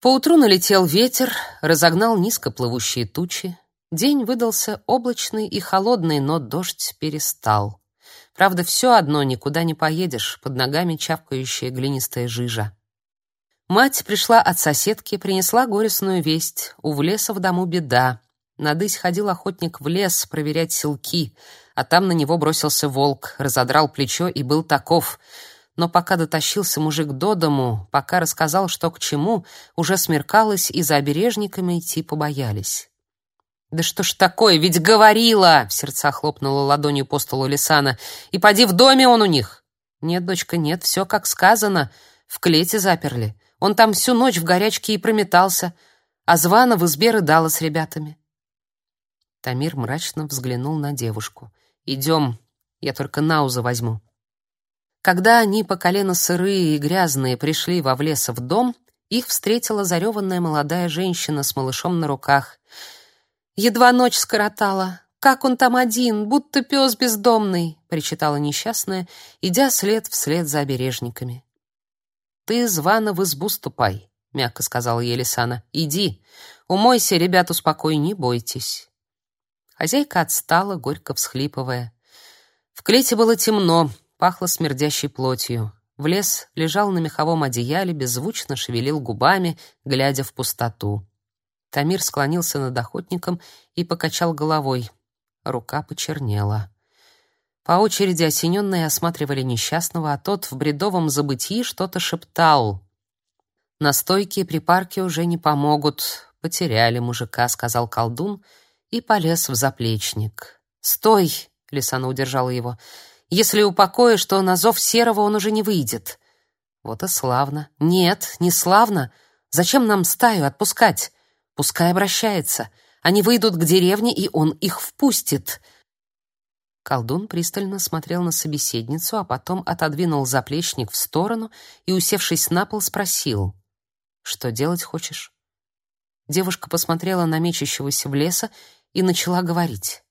Поутру налетел ветер, разогнал низко тучи. День выдался облачный и холодный, но дождь перестал. Правда, все одно никуда не поедешь, под ногами чавкающая глинистая жижа. Мать пришла от соседки, принесла горестную весть. У в леса в дому беда. Надысь ходил охотник в лес проверять селки, а там на него бросился волк, разодрал плечо и был таков — но пока дотащился мужик до дому, пока рассказал, что к чему, уже смеркалось, и за обережниками идти побоялись. «Да что ж такое, ведь говорила!» — в сердцах хлопнула ладонью по столу Лисана. «И поди в доме он у них!» «Нет, дочка, нет, все как сказано. В клете заперли. Он там всю ночь в горячке и прометался, а Звана в избе рыдала с ребятами». Тамир мрачно взглянул на девушку. «Идем, я только Науза возьму». Когда они по колено сырые и грязные пришли во влес в дом, их встретила зареванная молодая женщина с малышом на руках. «Едва ночь скоротала. Как он там один, будто пес бездомный!» — причитала несчастная, идя след вслед за обережниками. «Ты, звана, в избу ступай», — мягко сказала Елисана. «Иди, умойся, ребят, успокой, не бойтесь». Хозяйка отстала, горько всхлипывая. В клете было темно, пахло смердящей плотью. В лес лежал на меховом одеяле, беззвучно шевелил губами, глядя в пустоту. Тамир склонился над охотником и покачал головой. Рука почернела. По очереди осененные осматривали несчастного, а тот в бредовом забытии что-то шептал. «Настойки и припарки уже не помогут. Потеряли мужика», — сказал колдун и полез в заплечник. «Стой!» — Лисана удержала его. Если упокоишь, то на зов серого он уже не выйдет. Вот и славно. Нет, не славно. Зачем нам стаю отпускать? Пускай обращается. Они выйдут к деревне, и он их впустит. Колдун пристально смотрел на собеседницу, а потом отодвинул заплечник в сторону и, усевшись на пол, спросил: "Что делать хочешь?" Девушка посмотрела на мечущегося в леса и начала говорить.